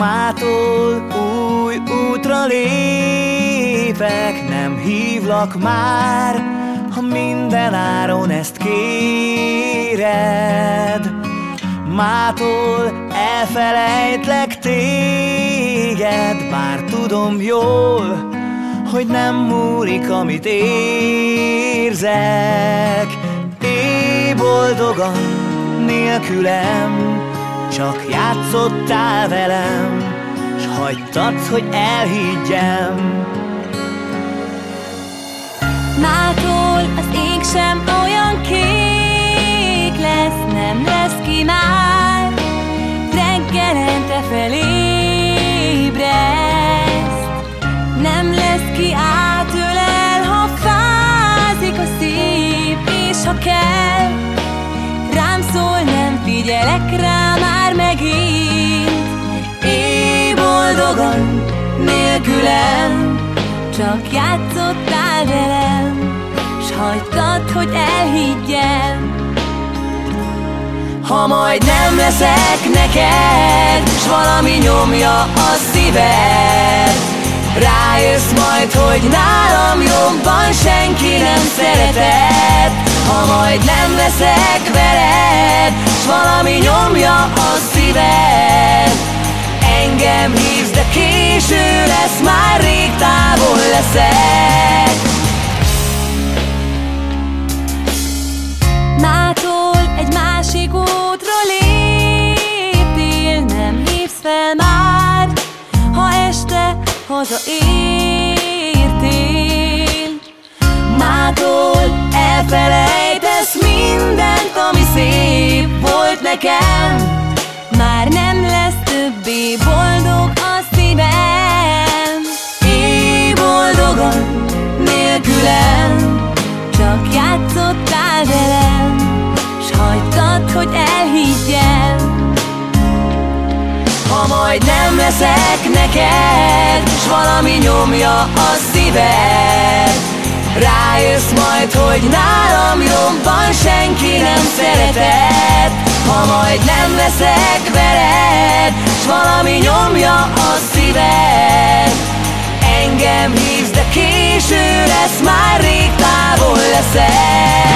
Mától új útra lépek, nem hívlak már, ha minden áron ezt kéred. Mától elfelejtlek téged, bár tudom jól, hogy nem múlik, amit érzek. Éj boldogan nélkülem, csak játszottál velem, s hagytad, hogy elhiggyem. Mától az ég sem olyan kék lesz, nem lesz ki már, reggelente felébreszt. Nem lesz ki átölel, ha fázik a szív, és ha kell, rám szól, nem figyelek rá boldogan, nélkülem, csak játszottál velem, s hagytad, hogy elhiggyem. Ha majd nem leszek neked, s valami nyomja a szíved, Rájössz majd, hogy nálam jobban senki nem szeretett. Ha majd nem leszek veled, s valami nyomja a szíved so easy. Leszek neked, s valami nyomja a szíved. Rájössz majd, hogy nálam jobban senki nem szeretett. Ha majd nem leszek veled, s valami nyomja a szíved. Engem hívsz, de késő lesz, már rég távol leszek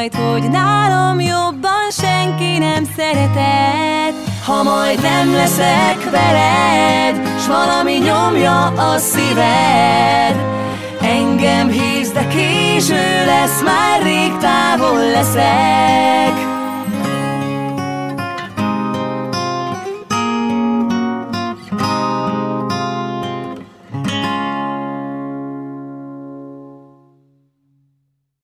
majd, hogy nálam jobban senki nem szeretett. Ha majd nem leszek veled, s valami nyomja a szíved. Engem hívsz, de késő lesz, már rég távol leszek